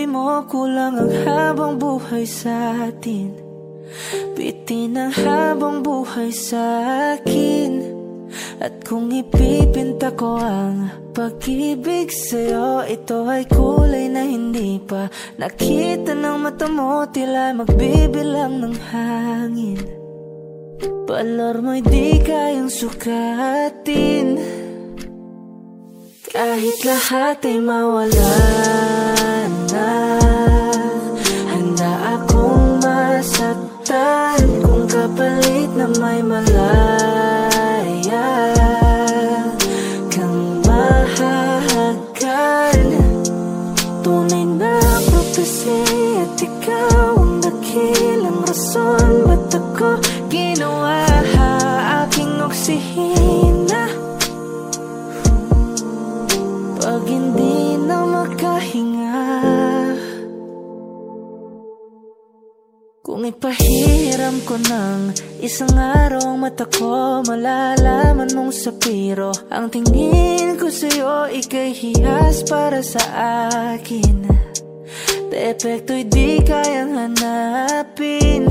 tabi mo kulang ang habang buhay sa atin. Bitin ang habang buhay sa akin. At kung ipipinta ko ang pag-ibig sa'yo Ito ay kulay na hindi pa nakita ng mata mo. Tila magbibilang ng hangin. Balor mo'y di kayang sukatin. Kahit lahat ay mawala na Handa akong masaktan Kung kapalit na may malaya Kang mahahagan Tunay na prophecy At ikaw ang dakilang rason. Ba't ako ginawa? Aking oksihina Kung ipahiram ko ng isang araw mata ko Malalaman mong sapiro Ang tingin ko sa'yo ikay hiyas para sa akin. Depekto'y di kayang hanapin.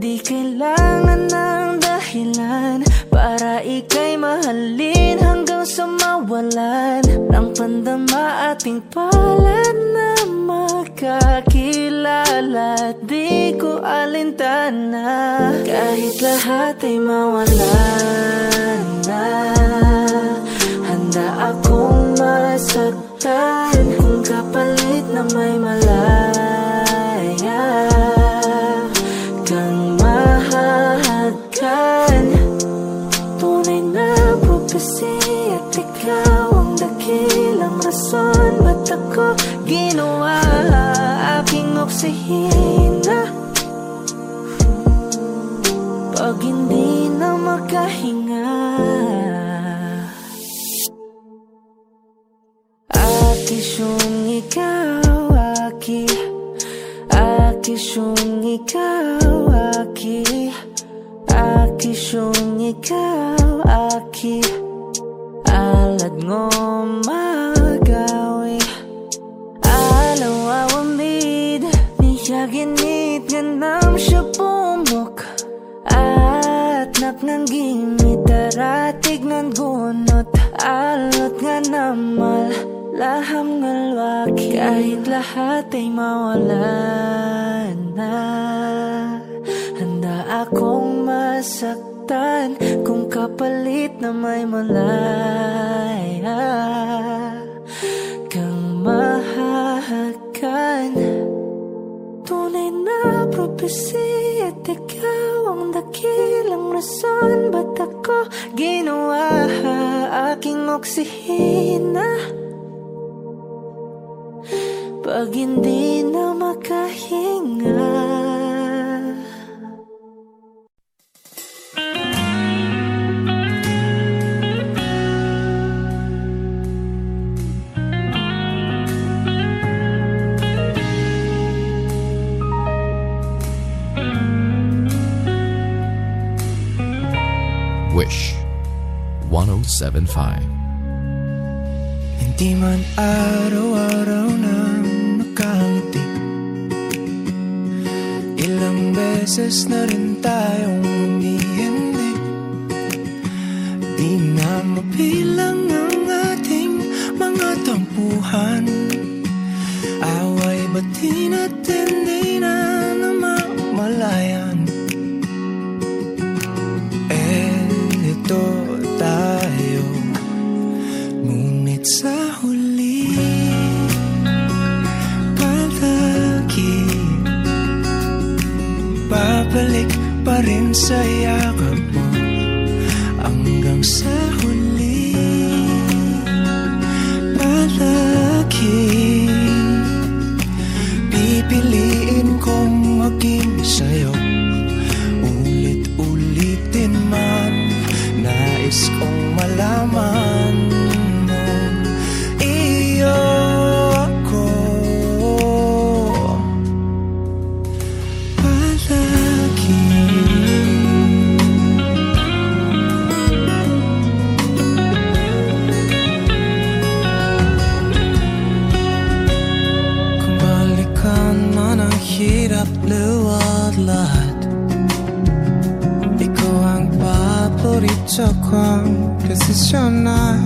Di kailangan ng dahilan Para ikay mahalin hanggang sa mawalan Ng pandama ating palad na makakilala Di ko alintana. Kahit lahat ay mawalan na Handa akong masaktan Kung kapalit na may malaya Kang mahahagkan. Tunay na prophecy At ikaw ang dakilang rason. Ba't ako ginawa aking oksihina Pag hindi na makahinga. Akisyong ikaw, aki. Akisyong ikaw, aki. Akisyong ikaw, aki. Alad ngo magawi Alaw awamid Niyaginit ganam siya pumok. At naknang gimit Daratig nan gunot. Alot nga namal Laham nga lwaki Kahit lahat ay mawala na. Handa akong masaktan Kung kapalit na may malaya mahahagan Tunay na propesya At ikaw ang dakilang rason. Ba't ako ginawa? Aking oksihina. Pag hindi na makahinga 1075. Hindi man araw-araw na makangiti Ilang beses na rin tayong hindi-hindi Di na mabilang ang ating mga tampuhan rin sa yakap Hanggang sa kong desisyonan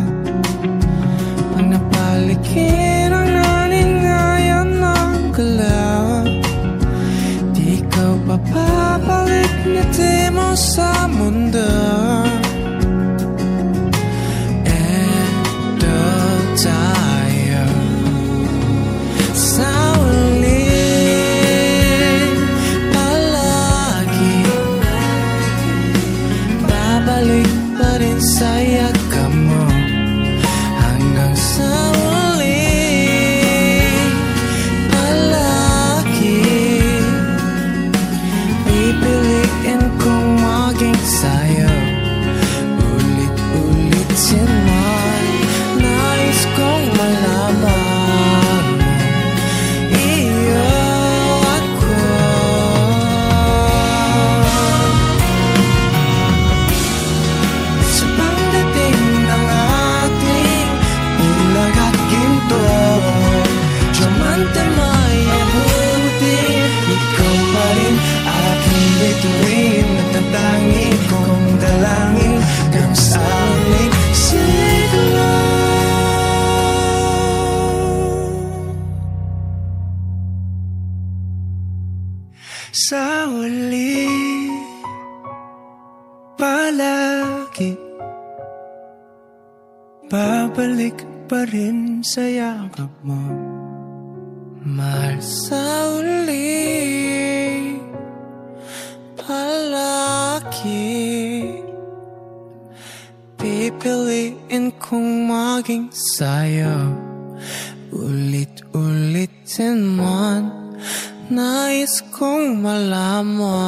sa yakap mo Mahal sa uli Palagi Pipiliin kong maging sa'yo. Ulit-ulitin man Nais kong malaman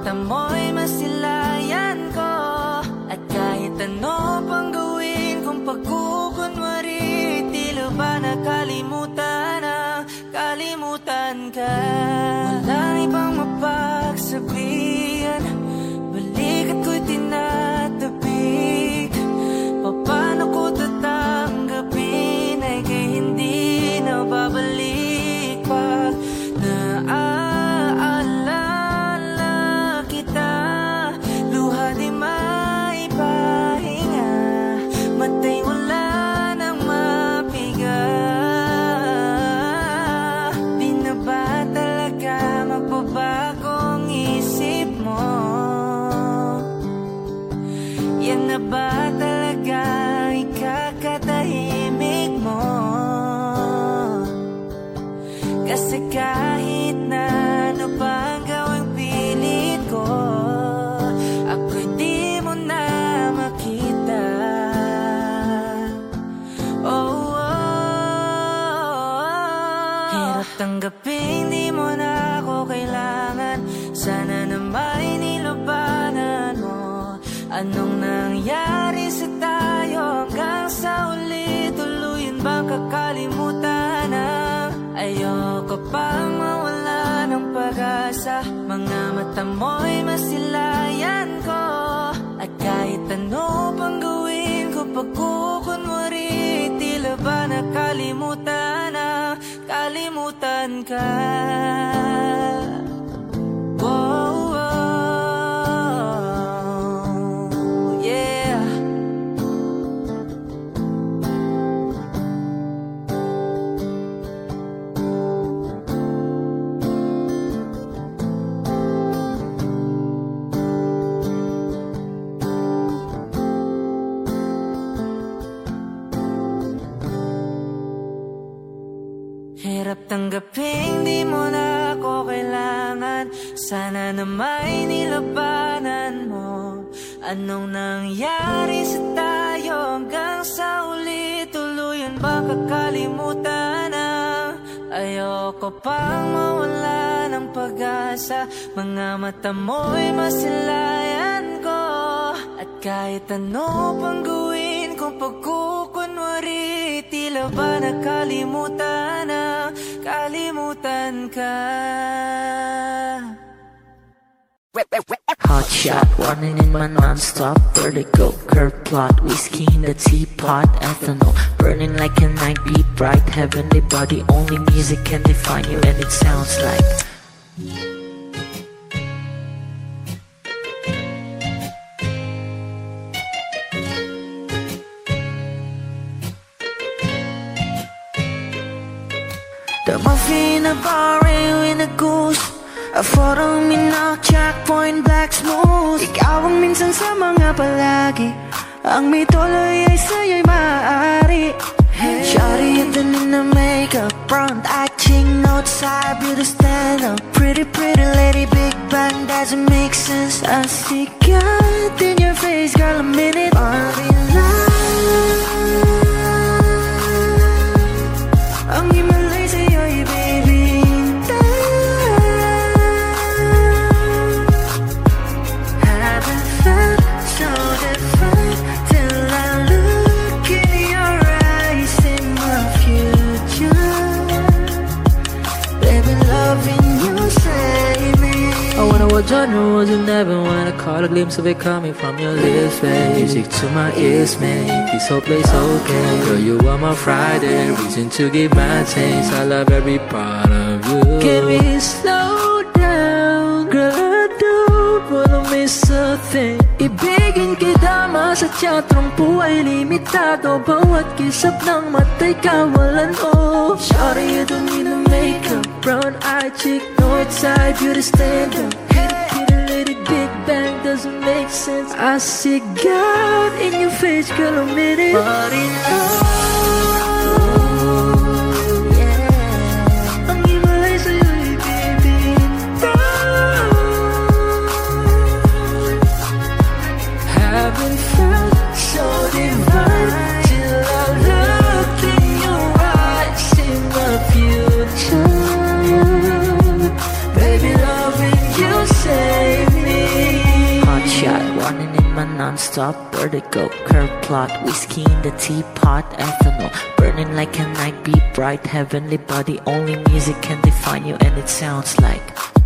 Mata masilayan ko. At kahit ano pang gawin Kung pagkukunwari Tilo ba nakalimutan na Kalimutan ka? Mata mo'y masilayan ko. At kahit ano pang gawin ko pagkukunwari Tila ba nakalimutan na Kalimutan ka tanggapin, di mo na ako kailangan. Sana na may nilabanan mo. Anong nangyari sa tayo hanggang sa uli Tuluyan ba kakalimutan na? Ayoko pang mawala ng pag-asa. Mga mata mo'y masilayan ko. At kahit ano pang gawin kung pagkukunwari Ba nakalimutan na Kalimutan ka Hot shot, running in my non-stop vertigo. Curve plot, whiskey in the teapot Ethanol, burning like a night Be bright, heavenly body. Only music can define you and it sounds like a bar, in a goose. A photo me now, checkpoint, black smooth. Ikaw ang minsan sa mga palagi Ang may tuloy ay sa'yo'y maaari hey. Shawty, in the makeup Front. Acting, outside, beauty stand up Pretty, pretty lady, big bang, doesn't make sense I see God in your face, girl, a minute Was in heaven when I caught a glimpse of it coming from your lips, man. Music to my ears, man. This whole place okay. Girl, you are my Friday, reason to give my taste. I love every part of you. Can we slow down, girl? I don't wanna miss a thing. Ibigin kita sa teatrong buhay limitado Bawat kisap ng mata'y kawalan oh Shawty, you don't need no makeup Brown eye chick, north side, beauty stand up doesn't make sense. I see God in your face, girl, a minute. But yeah non-stop vertigo Curve plot, whiskey in the teapot Ethanol, burning like a night Be bright, heavenly body Only music can define you and it sounds like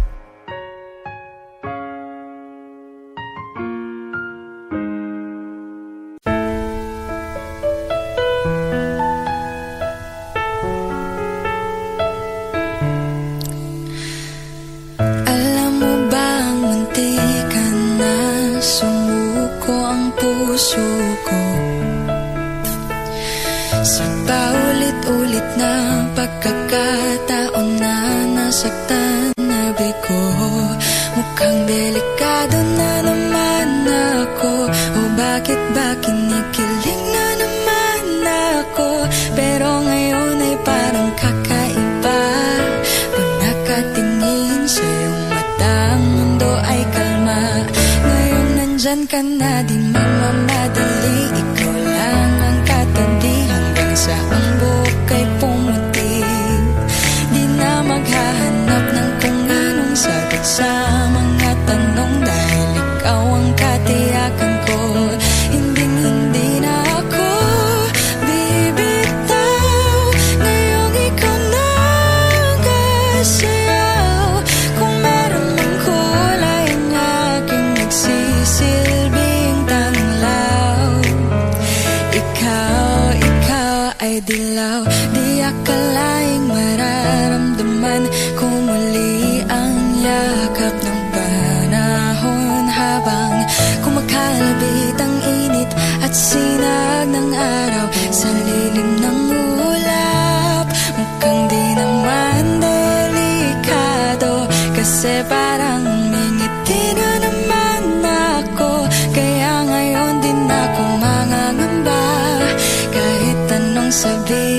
Di akalaing mararamdaman Kung muli ang yakap ng panahon Habang kumakalabit ang init at sinag ng araw. Sa lilim ng ulap Mukhang di naman delikado. Kasi parang may na naman ako. Kaya ngayon din ako mangangamba. Kahit anong sabihin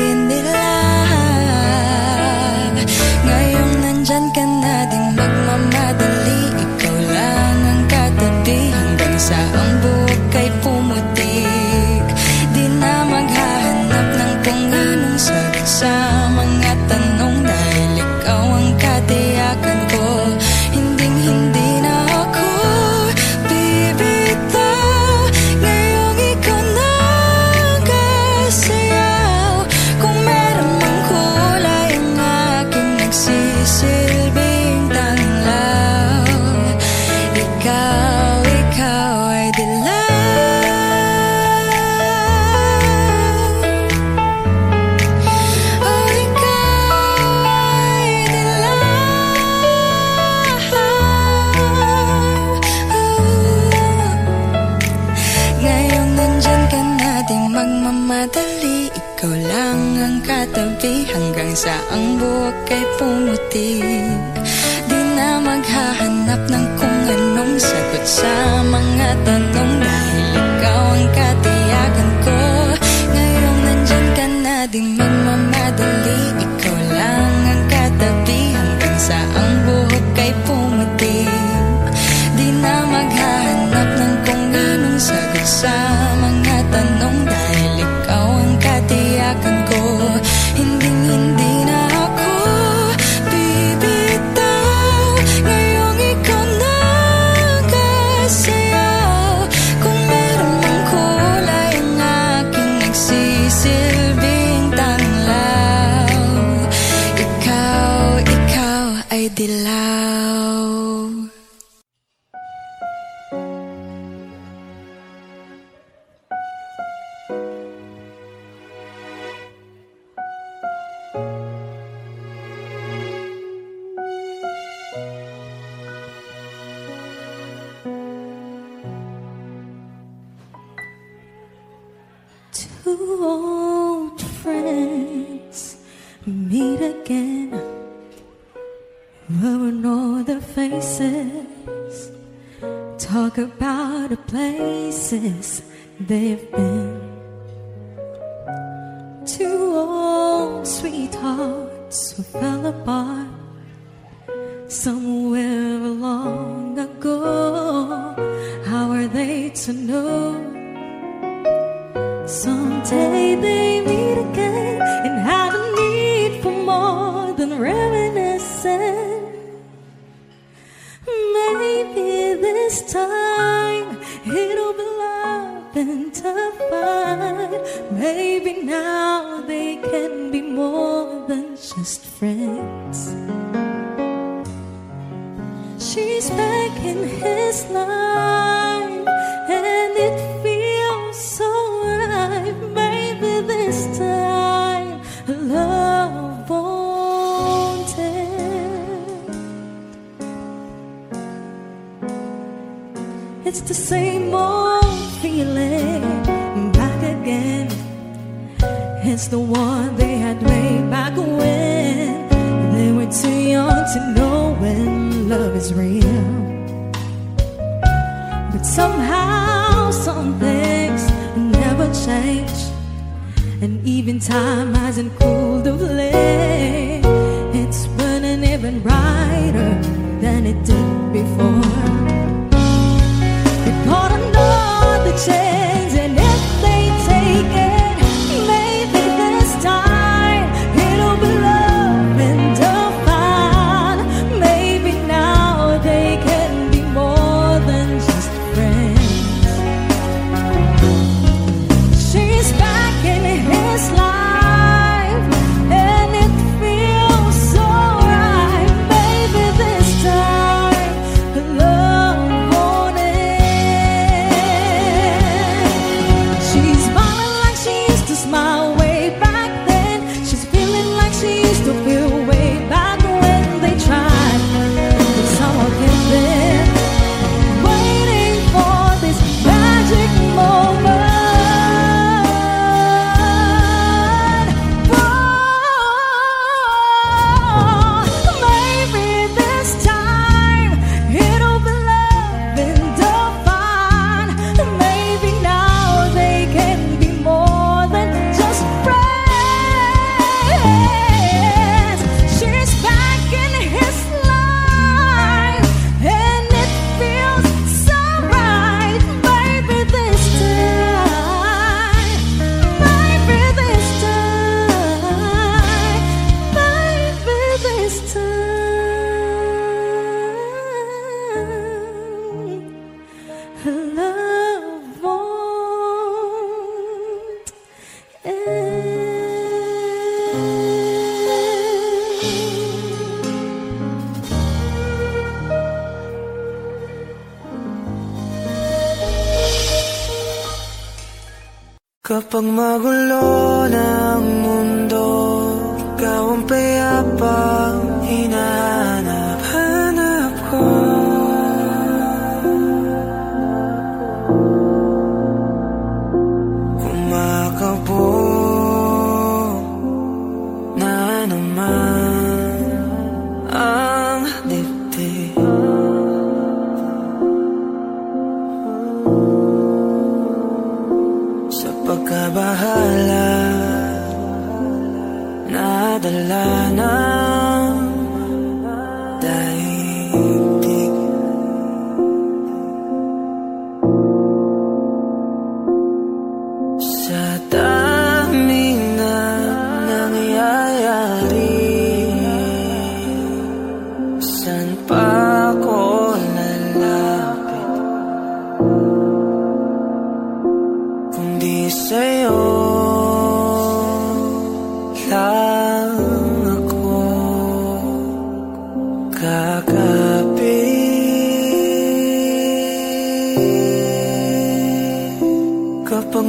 Minsan ang buhok ay pumuti.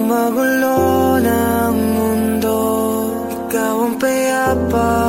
Magulo ng mundo Ikaw ang payapang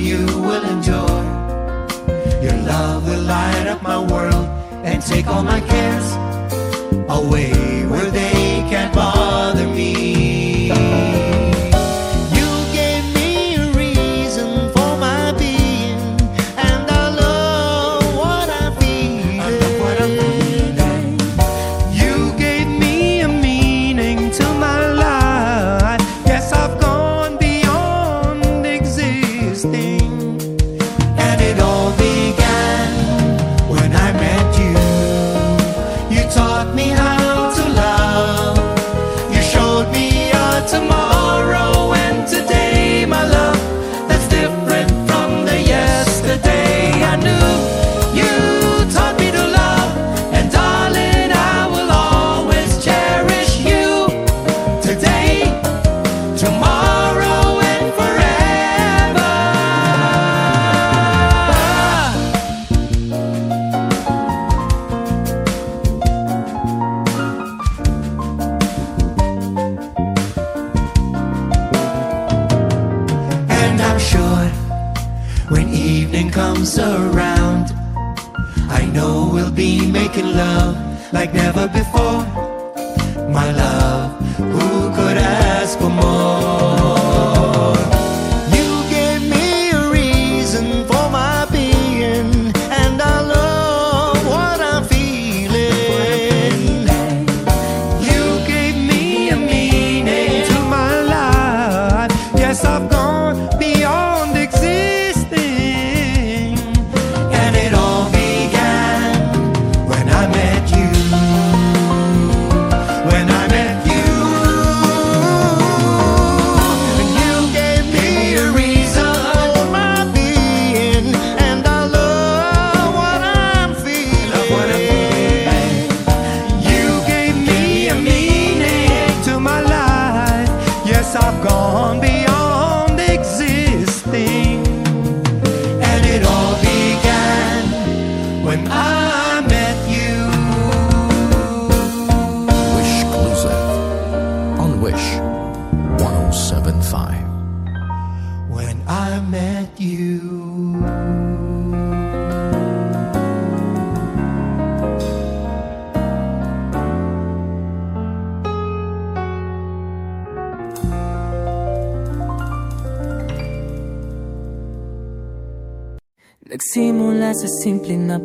you will enjoy. Your love will light up my world and take all my cares away where they can't bother me.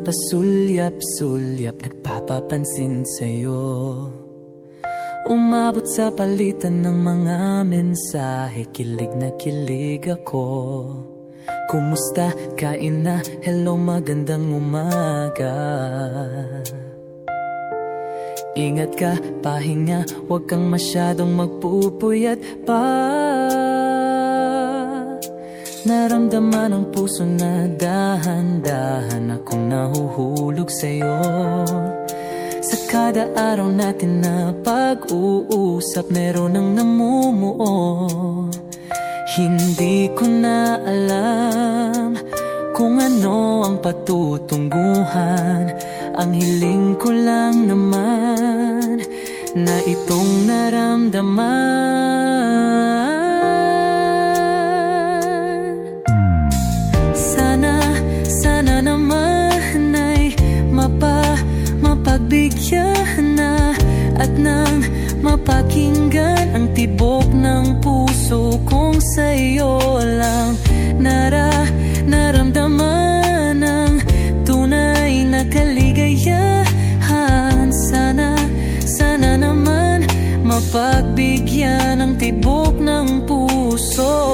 Pasulyap-sulyap Nagpapapansin sa'yo Umabot sa palitan ng mga mensahe Kilig na kilig ako Kumusta? Kain na? Hello, magandang umaga Ingat ka, pahinga Huwag kang masyadong magpupuyat pa Naramdaman ng puso na dahan-dahan akong nahuhulog sa'yo. Sa kada araw natin na pag-uusap meron ng namumuo. Hindi ko na alam kung ano ang patutunguhan Ang hiling ko lang naman na itong naramdaman nang mapakinggan ang tibok ng puso kong sa'yo lang. Nara, naramdaman ang tunay na kaligayahan. Sana, sana naman mapagbigyan ang tibok ng puso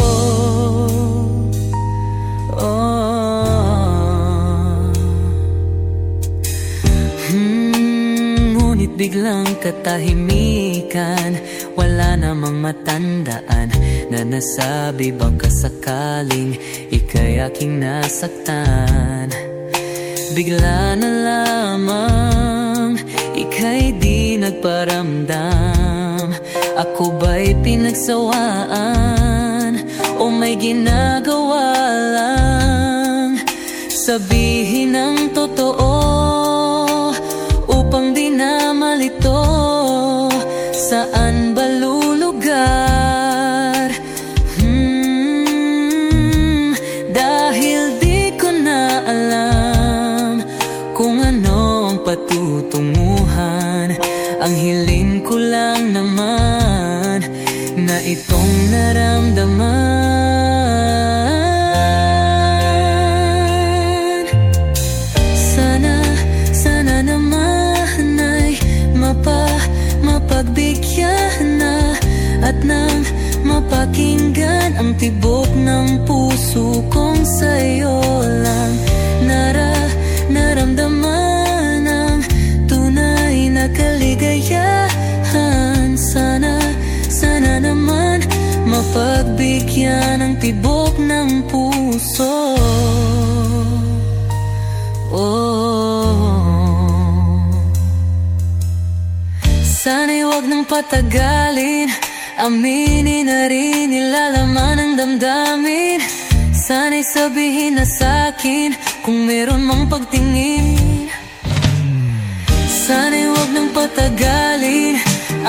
biglang katahimikan. Wala namang matandaan Na nasabi baka sakaling Ika'y aking nasaktan. Bigla na lamang Ika'y di nagparamdam. Ako ba'y pinagsawaan O may ginagawa lang? Sabihin ang totoo Saan puso kong sa'yo lang Nara, naramdaman ang tunay na kaligayahan. Sana, sana naman mapagbigyan ang tibok ng puso. Oh. Sana'y wag nang patagalin Aminin na rin nilalaman ng damdamin Sana'y sabihin na sa'kin Kung meron mang pagtingin. Sana'y wag nang patagalin.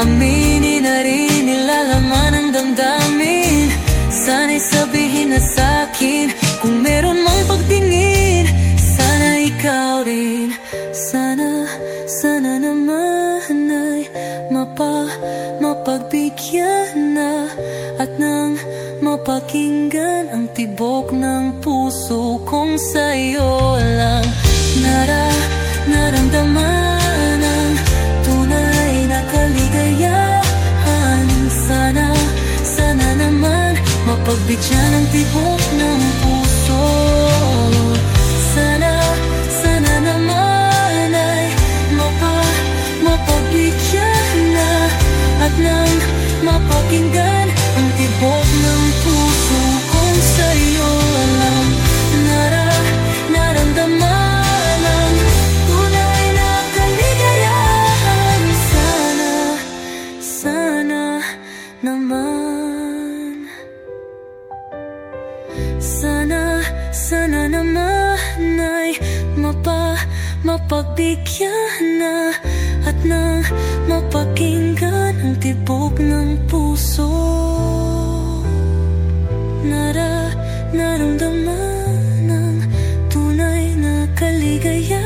Aminin na rin nilalaman ng damdamin. Sana'y sabihin na sa'kin Kung meron mang pagtingin. Sana ikaw rin mapakinggan Ang tibok ng puso kong sa'yo lang. Nara, naramdaman ang tunay na kaligayahan. Sana, sana naman Mapagbigyan ang tibok ng puso. Sana, sana naman ay mapa, mapagbigyan na At nang mapakinggan mapagbigyan na At nang mapakinggan ang tibok ng puso. Nara, naramdaman ng tunay na kaligayahan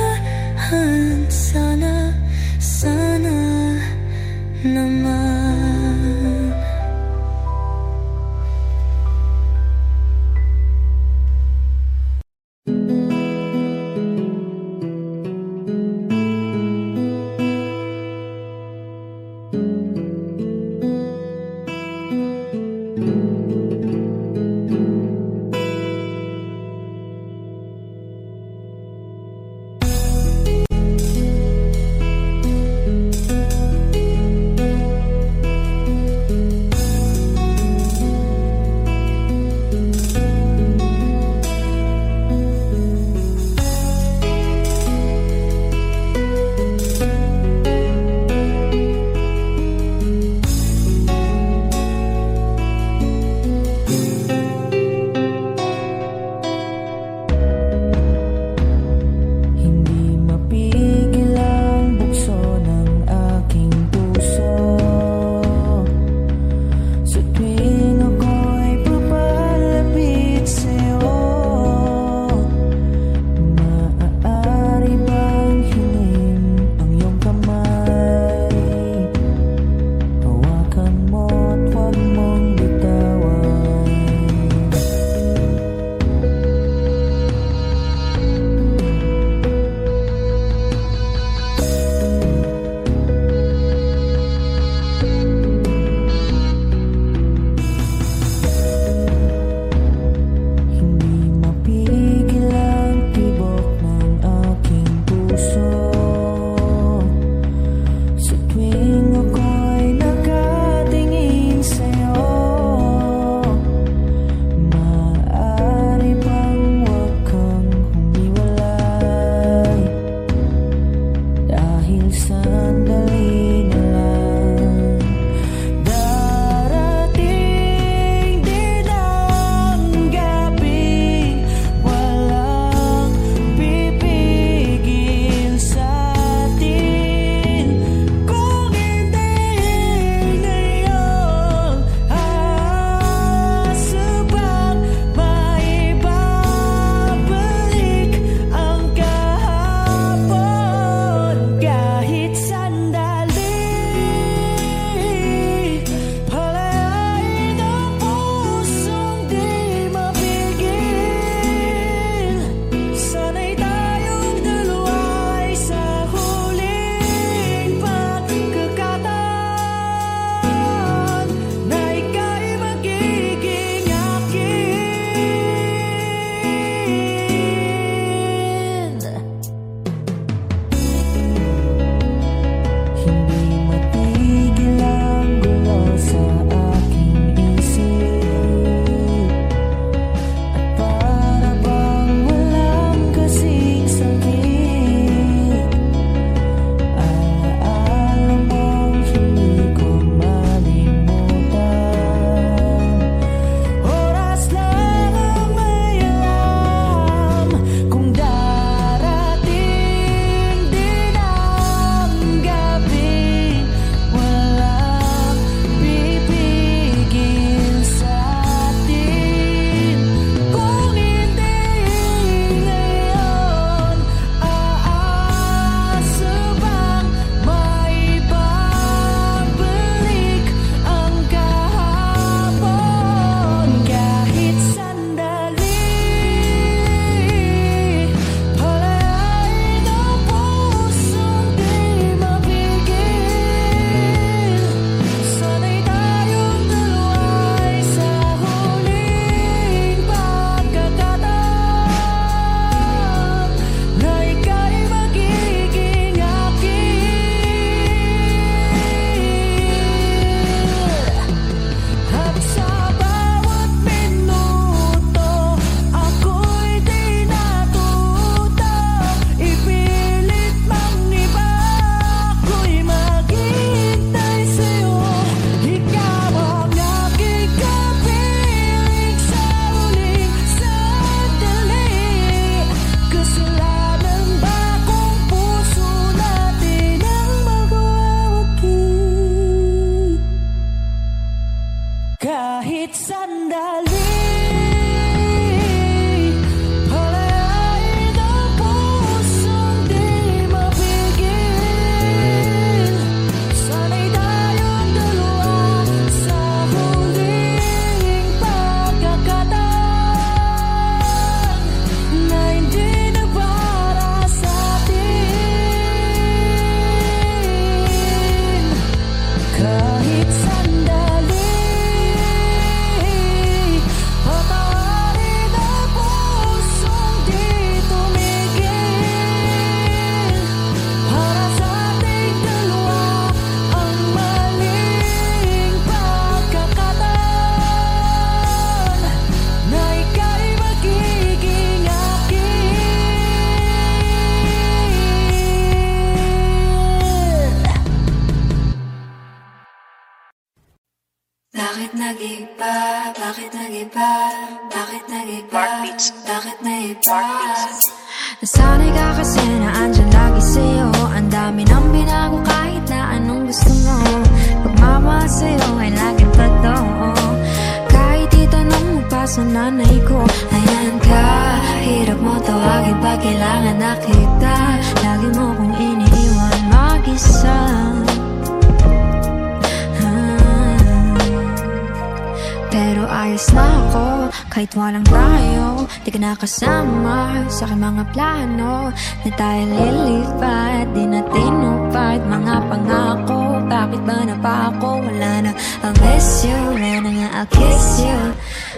Sa aking mga plano Na tayo lilipat Di na tinupad Mga pangako Bakit ba na pa ako Wala na I'll miss you Wala na nga I'll kiss you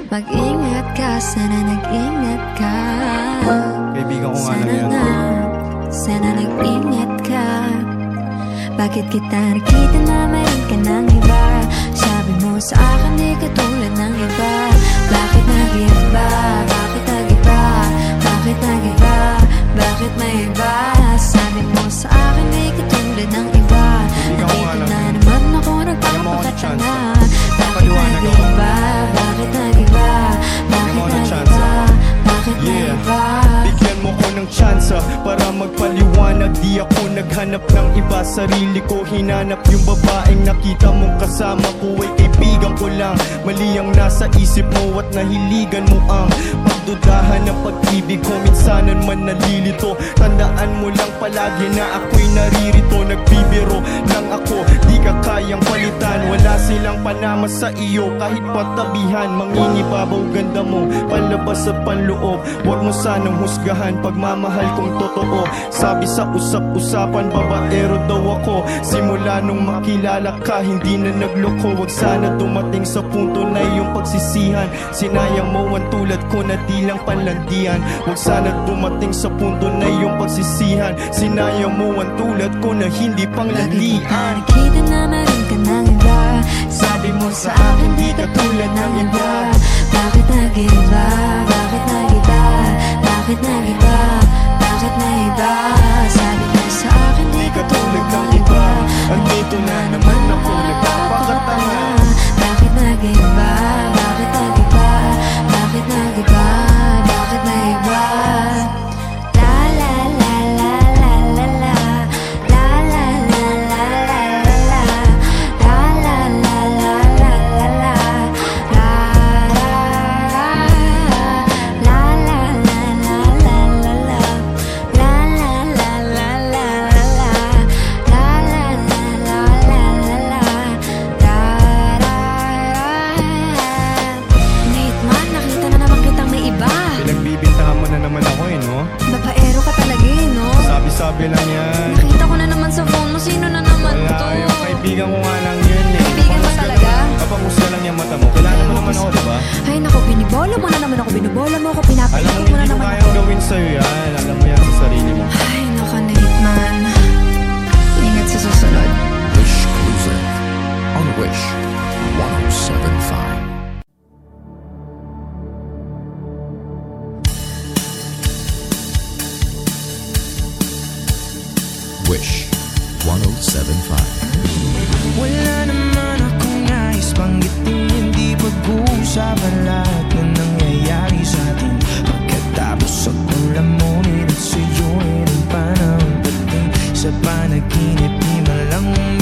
Mag-ingat ka Sana nag-ingat ka Kaibigan ko nga lang yan. nga Sana nag-ingat ka bakit kita nakita na meron ka ng iba Sabi mo sa akin di ka tulad ng iba Bakit nag-iba? Bakit? Bakit nag-iba? Bakit may iba? Sabi mo sa akin di ka tulad ng iba Nandito na naman ako nagpapakatanga chance. Bakit nag-iba? Bakit nag-iba? Bakit chance, nag-iba? Bakit nag-iba? Bigyan mo ko ng tsansa para magpaliwanag Di ako naghanap ng iba Sarili ko hinanap yung babaeng nakita mong kasama ko Ay kaibigan ko lang Mali ang nasa isip mo at nahiligan mo ang Pagdudahan ng pag-ibig ko Minsanan man nalilito. Tandaan mo lang palagi na ako'y naririto. Nagbibiro lang ako Di ka kayang palitan. Wala silang panama sa iyo Kahit patabihan. Manginibabaw ganda mo Palabas at panloob. Huwag mo sanang husgahan Pagmamahal kong totoo. Sabi sa usap-usapan Babaero daw ako. Simula nung makilala ka Hindi na nagloko. Huwag sana dumating sa punto na iyong pagsisihan. Sinayang mo ang tulad ko na di lang panlandian Huwag sana dumating sa punto na iyong pagsisihan Sinayang mo ang tulad ko na hindi panglandian Nakita na meron ka ng iba Sabi mo sa akin di ka tulad ng iba Bakit nag-iba? Bakit nag-iba? Bakit nag-iba? Bakit nag-iba? Sabi mo sa akin di ka tulad ng iba Andito na naman ako nagpapakatanga Bakit nag-iba? Bakit nag-iba? Bakit nag-iba? Naku, binibola mo na naman ako, binibola mo ako, Alam mo pinapaikot mo na hindi ko naman kayang ako. gawin sa'yo yan. Alam mo yan sa sarili mo. Ay naku, late man. Ingat sa susunod. Wish Cruiser. On oh Wish. 1075. Wish 1075. Wala naman akong nais banggitin Di pag-uusapan lahat Pagkatapos ako lamunin at sa'yo ay ng panahon. Dating Sa panaginip di man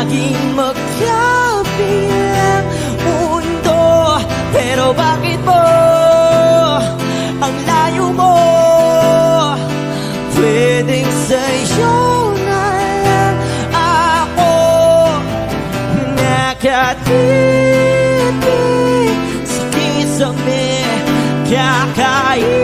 laging magkabilang mundo. Pero bakit mo ang layo mo? Pwedeng sa'yo na lang ako Nakatitig sa kisame kakain.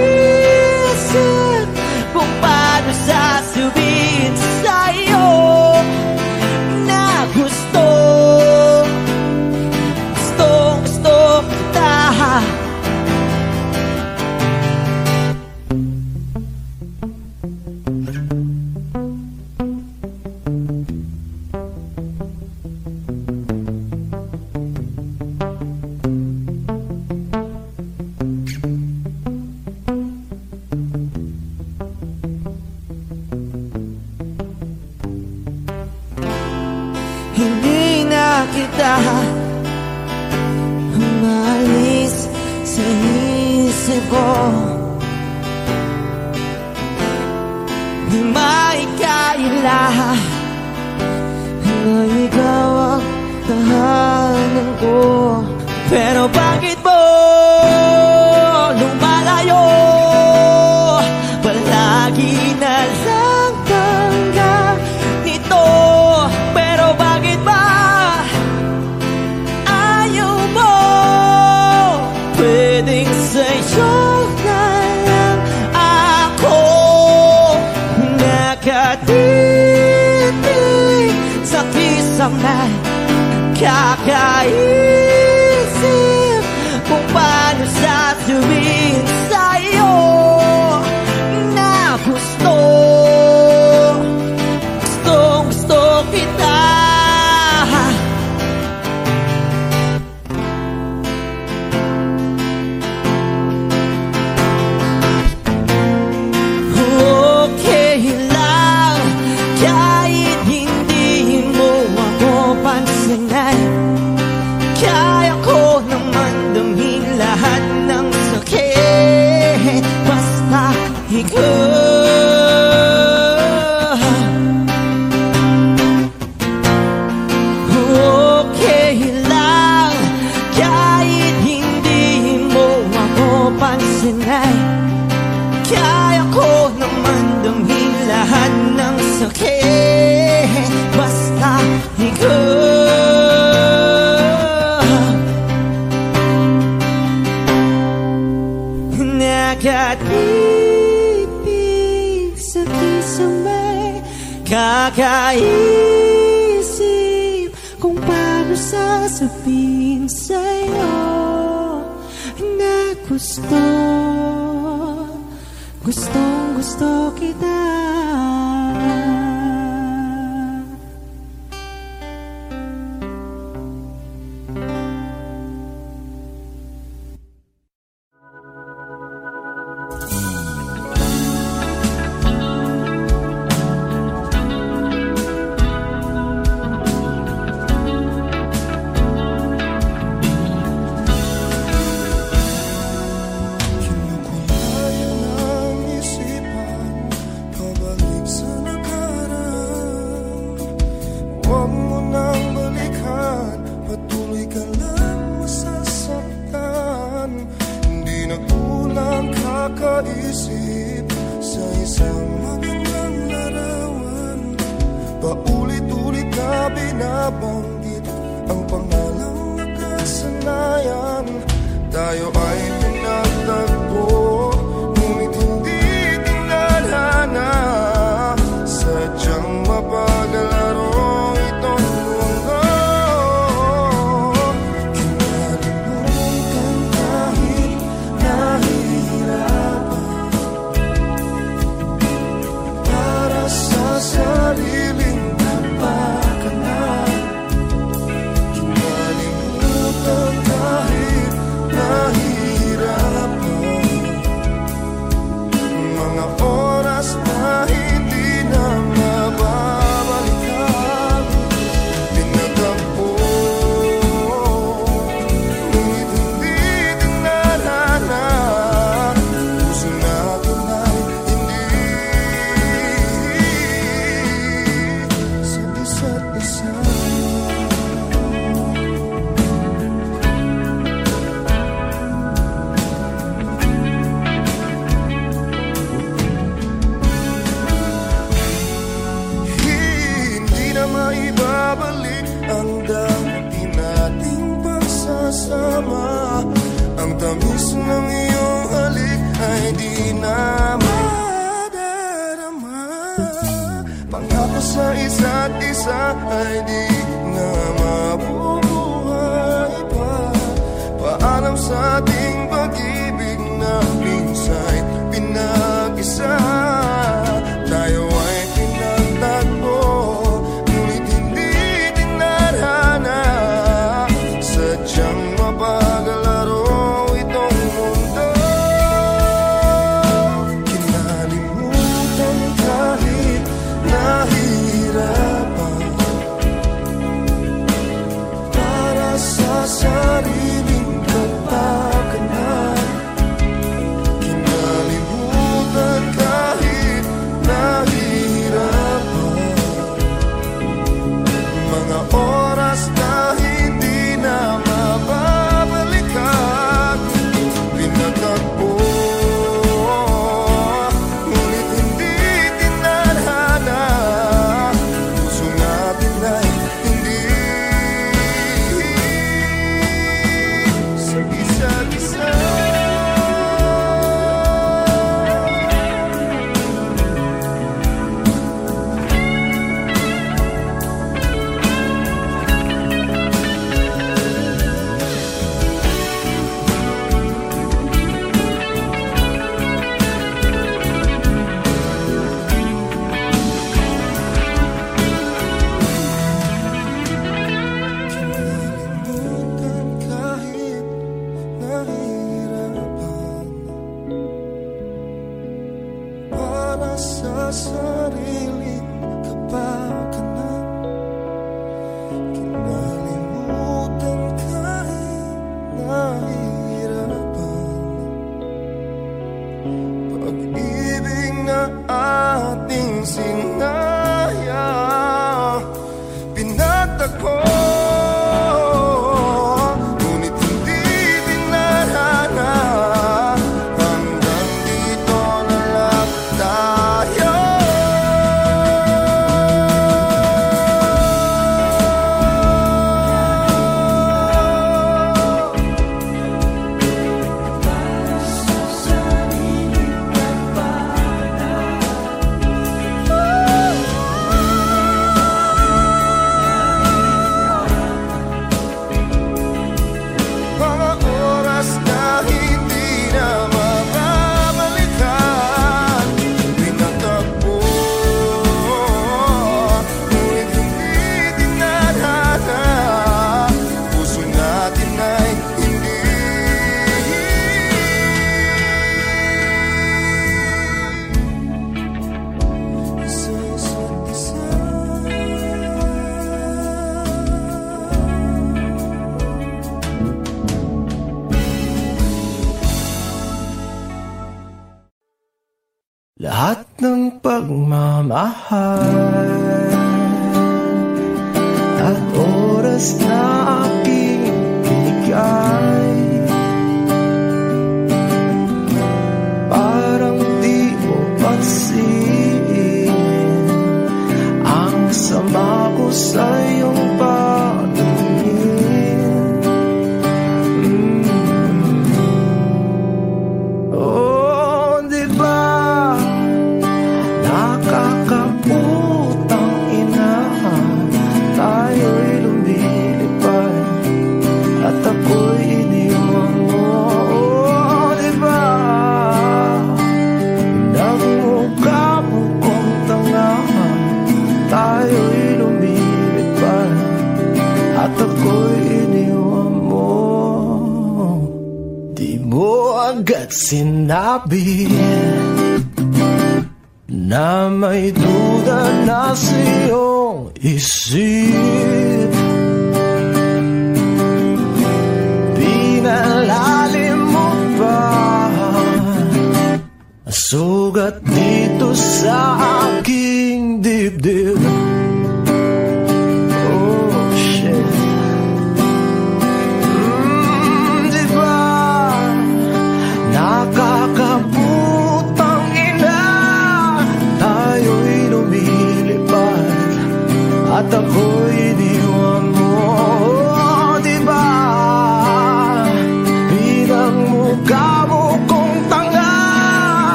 Pag-ibig na ating sinaya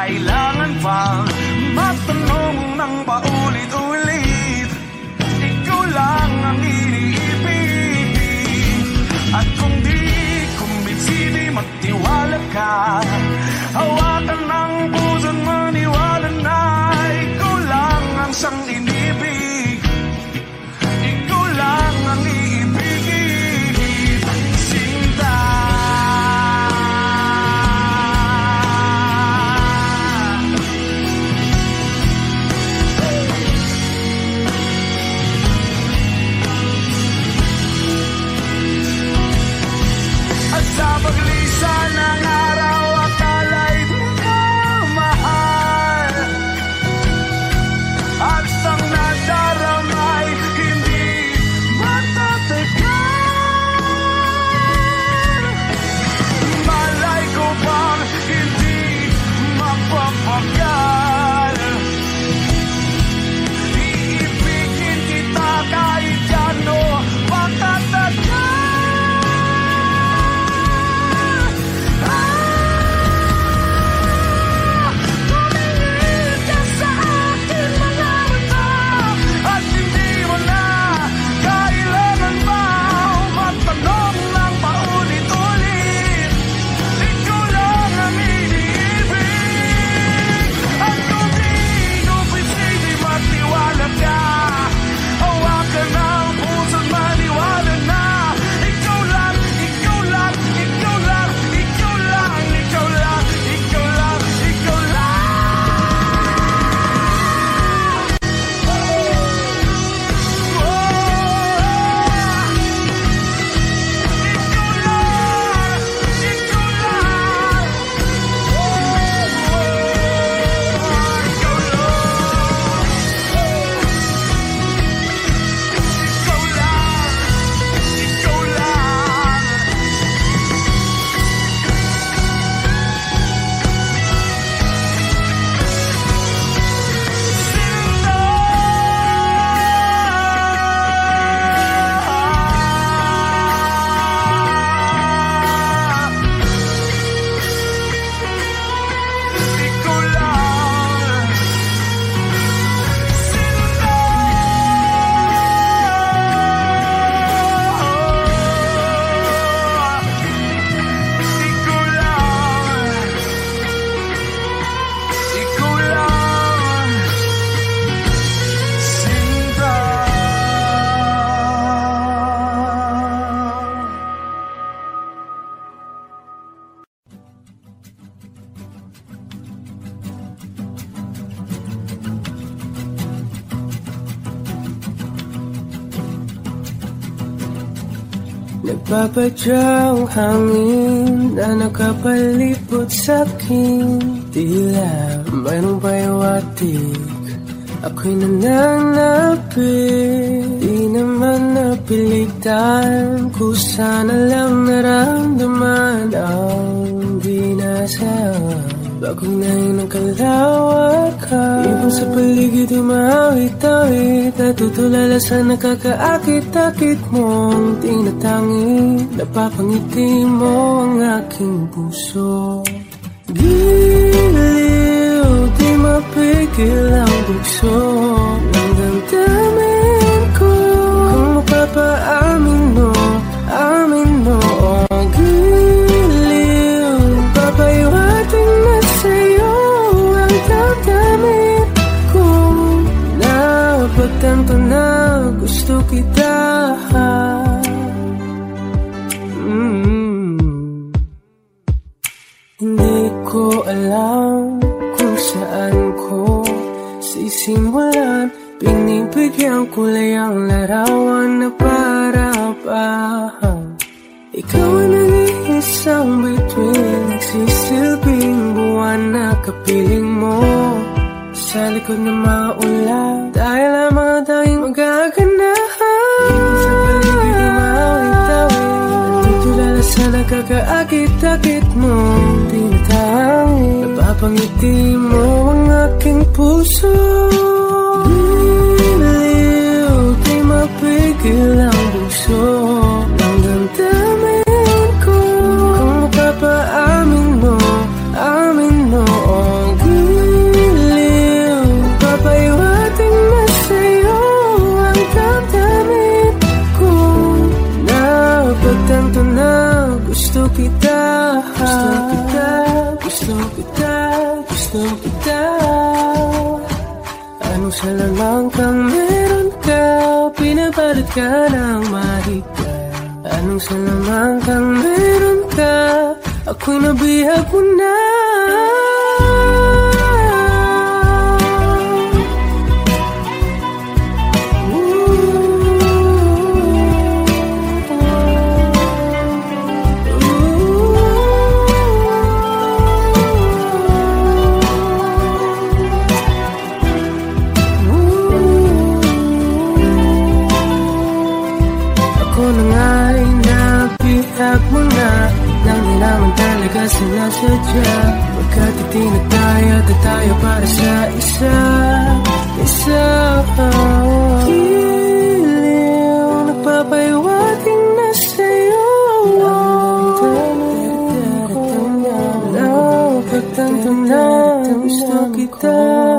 kailangan pang Matanong ng paulit-ulit? Ikaw lang ang iniibig At kung di kumbinsi di magtiwala ka. Hawakan Nagpapadya ang hangin na nakapalipot sa akin. Tila mayroong payawatig Ako'y nananapit. Di naman napilitan Kusa na lang naramdaman Ang di nasa Bagong nahin ang kalawat ka Ibon sa paligid umawit-awit Natutulala sa nakakaakit-akit mong tinatangi Napapangiti mo ang aking puso. Giliw, di mapigil ang bugso. Ng damdamin ko Kung mapapaamin sisimulan Pinibigyan kulay ang larawan na para pa. Ikaw ang nag-iisang bituin Nagsisilbing buwan na kapiling mo. Sa likod ng mga ulan Dahil lamang tayong magaganahan Nakakaakit-akit mo Tinatangi Napapangiti mo ang aking puso. Giliw Di mapigil ang puso Ng damdamin ko Gusto kita Ano sa lamang kang meron ka? Pinapalit ka ng mahigla Anong sa lamang kang meron ka? Ako'y nabihag mo na. kita sinasadya Magkatitinag tayo at tayo para sa isa Isa Giliw Nagpapaywating na sa'yo Tanto na Gusto kita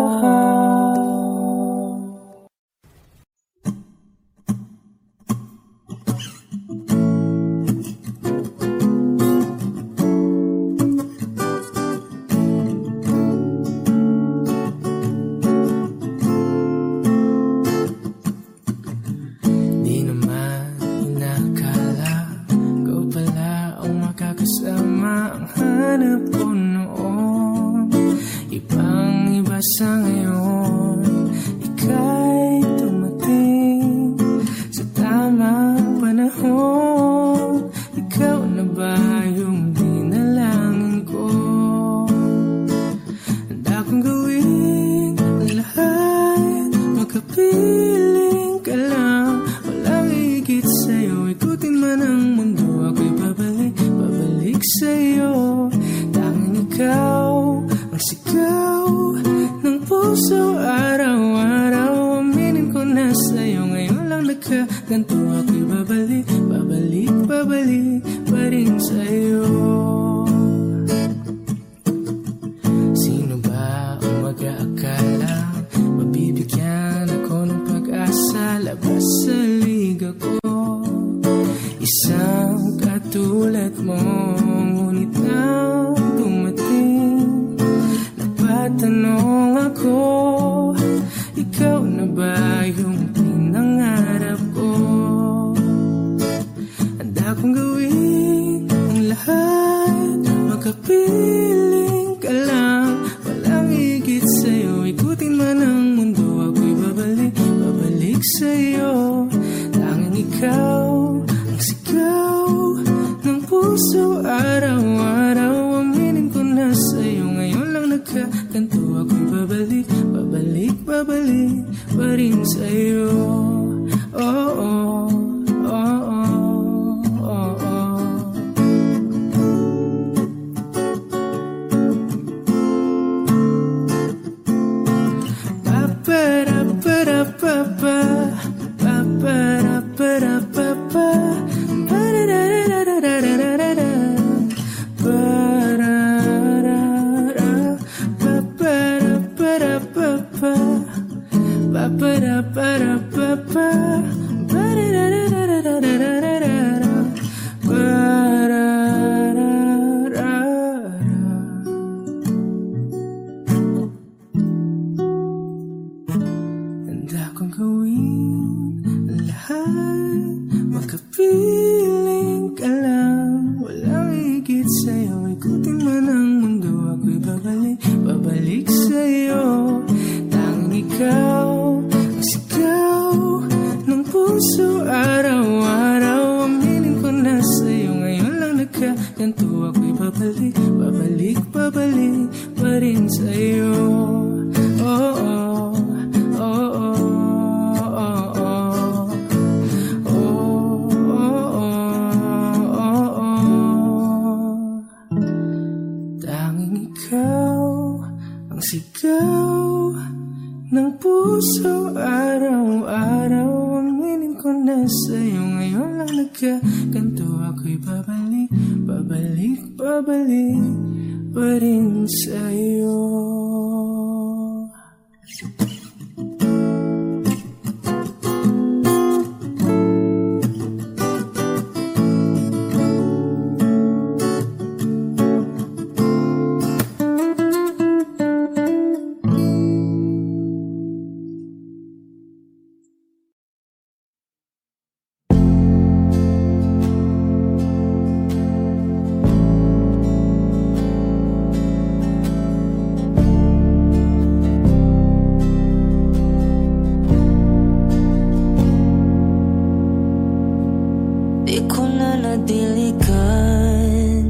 bilikan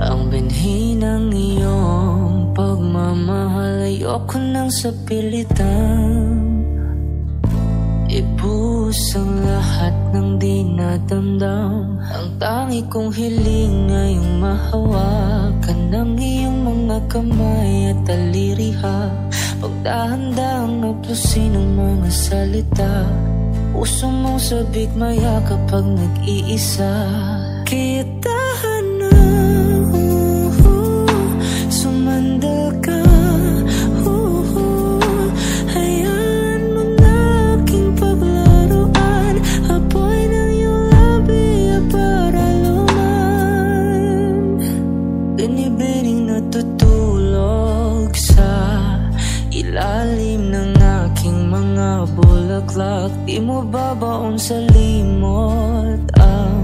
Ang binhi ng iyong pagmamahal. Ayoko nang sa pilitan Ibuhos ang lahat ng dinadamdam Ang tangi kong hiling ngayong mahawakan Ng iyong mga kamay at aliriha Pagdahan-dahang aplusin ang mga salita. Puso mong sabik maya kapag nag-iisa. Kitahan na uh, Sumandal ka uh, Hayaan mo na aking paglaruan. Apoy ng iyong labi para luman Binibining natutulog sa ilalim ng aking mga bulaklak Di mo babaon sa limot ang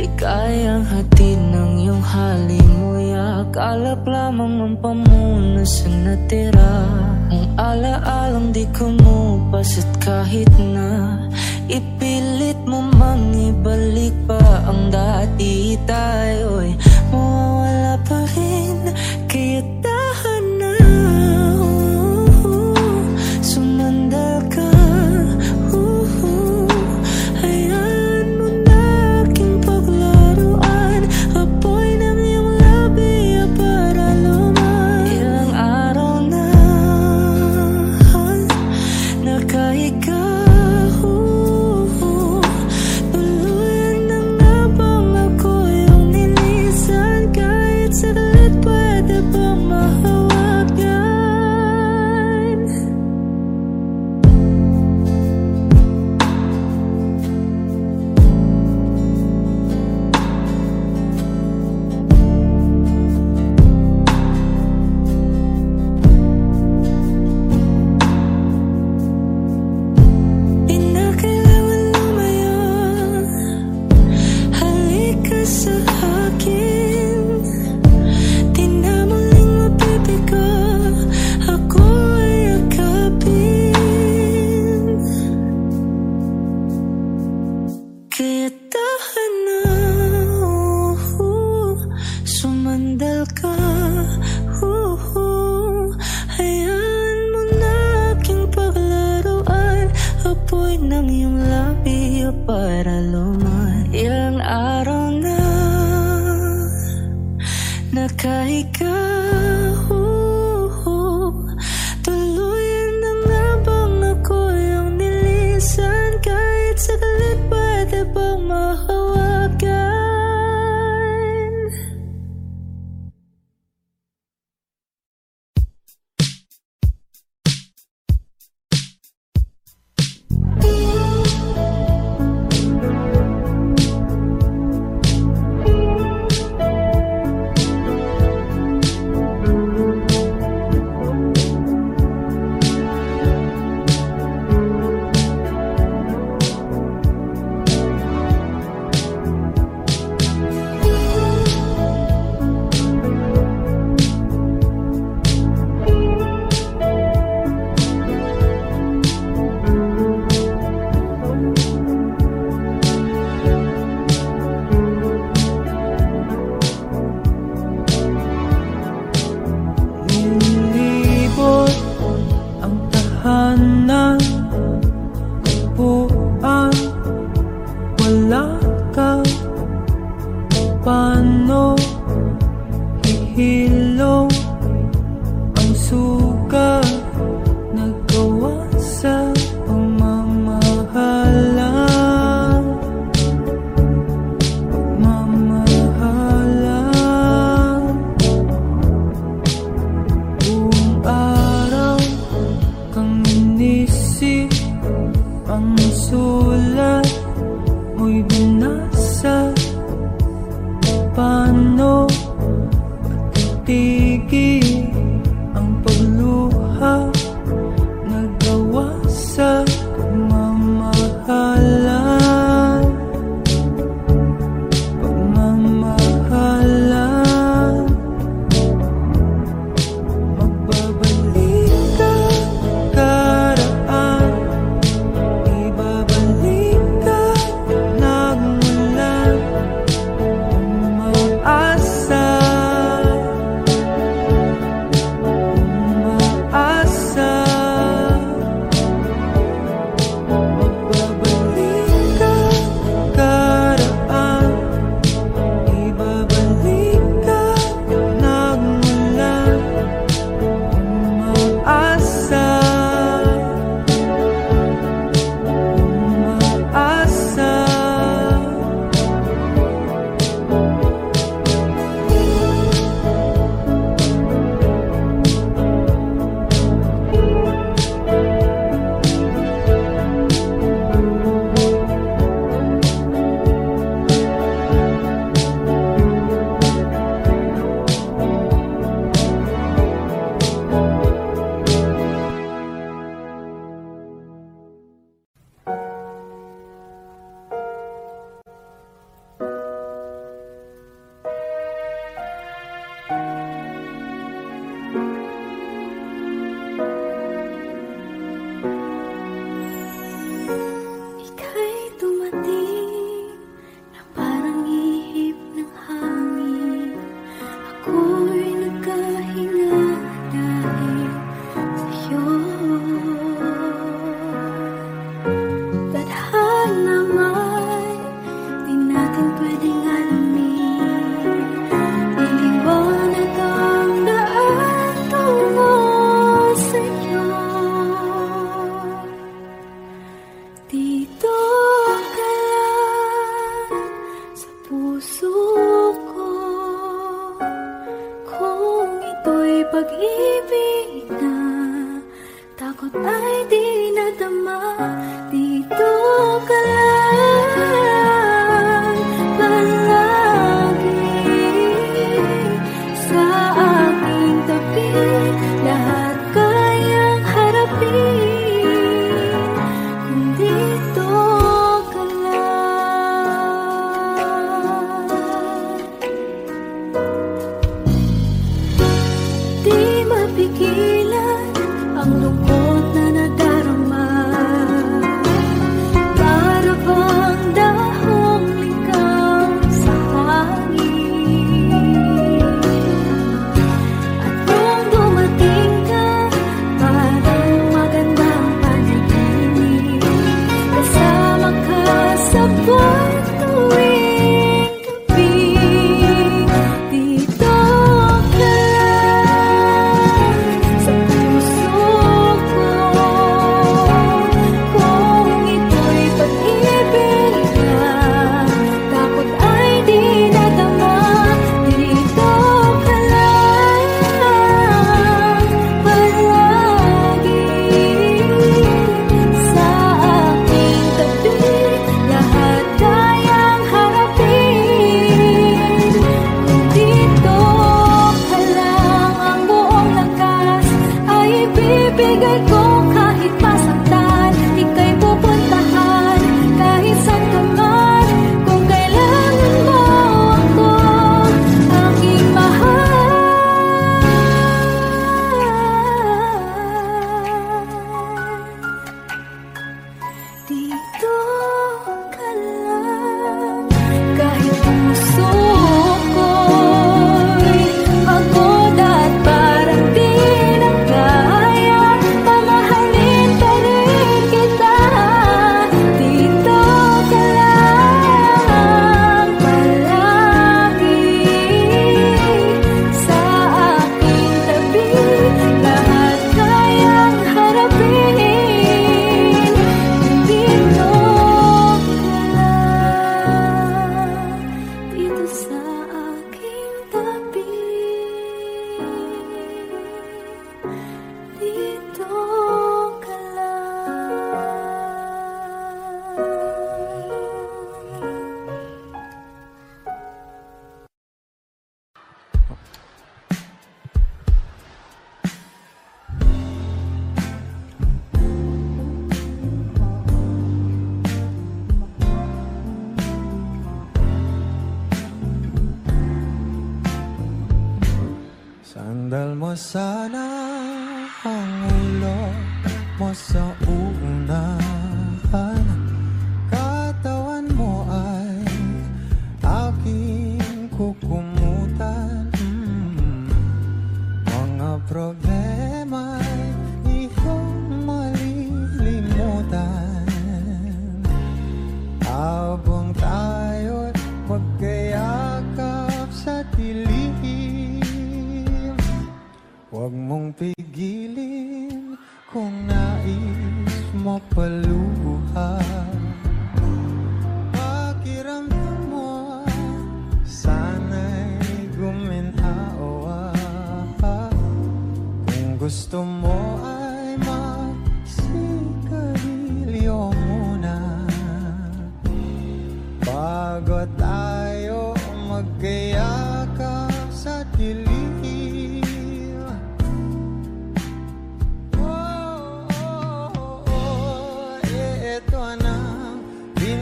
ligayang hatid ng iyong halimuyak Alap lamang ang pamunas sa natira. Ang alaalang di kumupas at kahit na Ipilit mo mang ibalik pa ang dati tayo'y Mawawala pa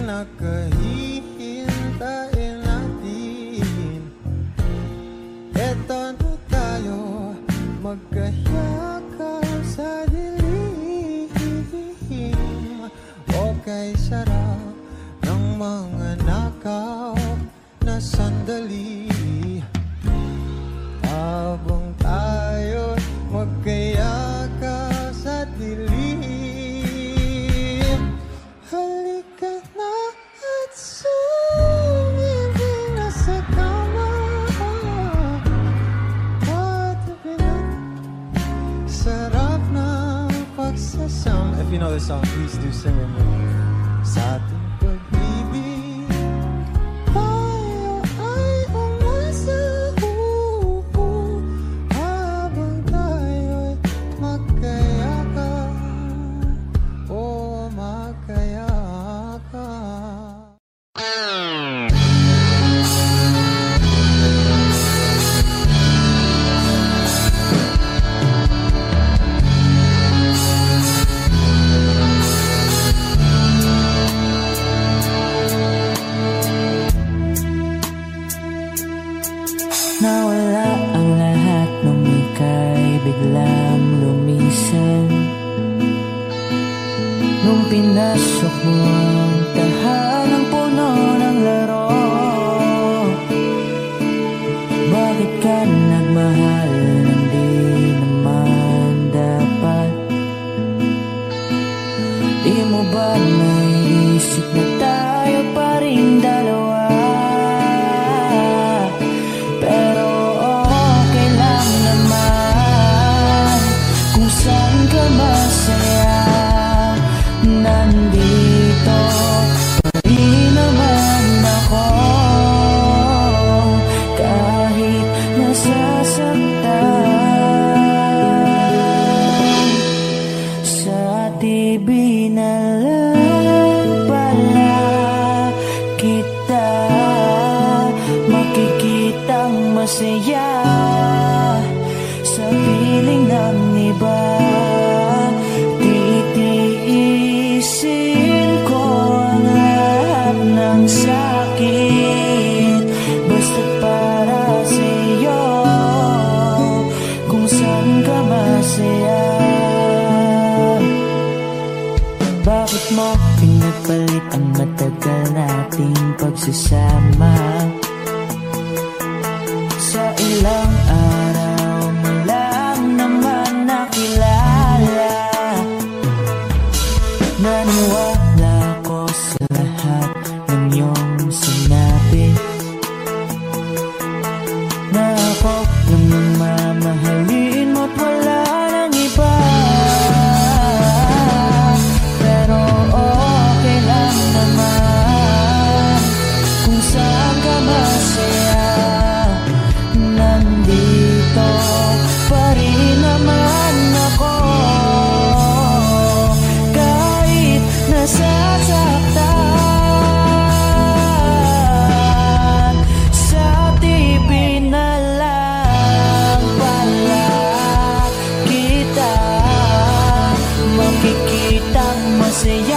pinakahihintayin natin. Eto na tayo magkahiyakap sa dilim Okay, sarap ng mga nakaw na sandali. Please do singing. say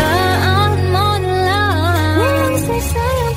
bumupura Ngunit hayaan mo na lang Walang saysay